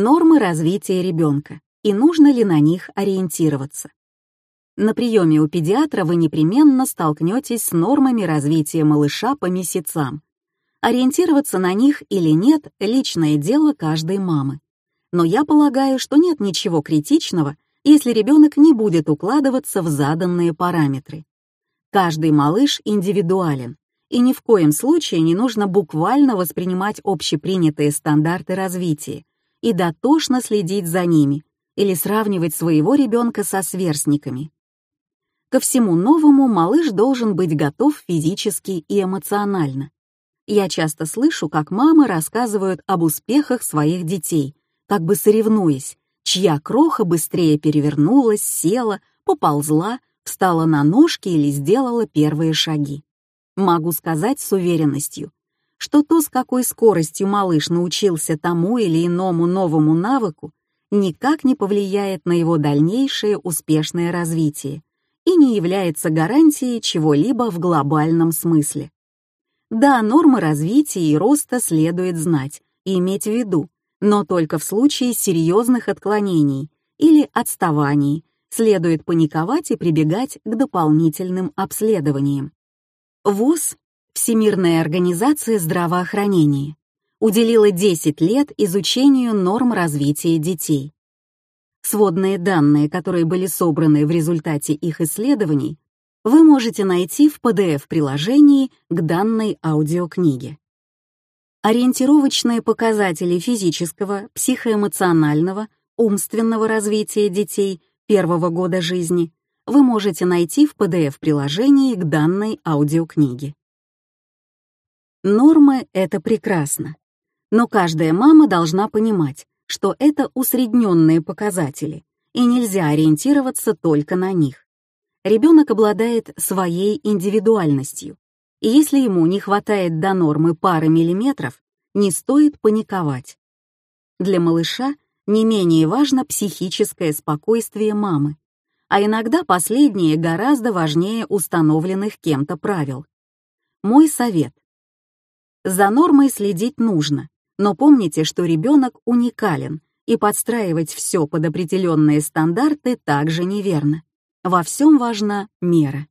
Нормы развития ребенка и нужно ли на них ориентироваться. На приеме у педиатра вы непременно столкнетесь с нормами развития малыша по месяцам. Ориентироваться на них или нет — личное дело каждой мамы. Но я полагаю, что нет ничего критичного, если ребенок не будет укладываться в заданные параметры. Каждый малыш индивидуален, и ни в коем случае не нужно буквально воспринимать общепринятые стандарты развития и дотошно следить за ними или сравнивать своего ребенка со сверстниками. Ко всему новому малыш должен быть готов физически и эмоционально. Я часто слышу, как мамы рассказывают об успехах своих детей, как бы соревнуясь, чья кроха быстрее перевернулась, села, поползла, встала на ножки или сделала первые шаги. Могу сказать с уверенностью, что то, с какой скоростью малыш научился тому или иному новому навыку, никак не повлияет на его дальнейшее успешное развитие и не является гарантией чего-либо в глобальном смысле. Да, нормы развития и роста следует знать и иметь в виду, но только в случае серьезных отклонений или отставаний следует паниковать и прибегать к дополнительным обследованиям. ВОЗ, Всемирная организация здравоохранения, уделила 10 лет изучению норм развития детей. Сводные данные, которые были собраны в результате их исследований, вы можете найти в PDF-приложении к данной аудиокниге. Ориентировочные показатели физического, психоэмоционального, умственного развития детей первого года жизни вы можете найти в PDF-приложении к данной аудиокниге. Нормы — это прекрасно, но каждая мама должна понимать, что это усредненные показатели, и нельзя ориентироваться только на них. Ребенок обладает своей индивидуальностью, и если ему не хватает до нормы пары миллиметров, не стоит паниковать. Для малыша не менее важно психическое спокойствие мамы, а иногда последнее гораздо важнее установленных кем-то правил. Мой совет. За нормой следить нужно, но помните, что ребенок уникален, и подстраивать все под определенные стандарты также неверно. Во всем важна мера.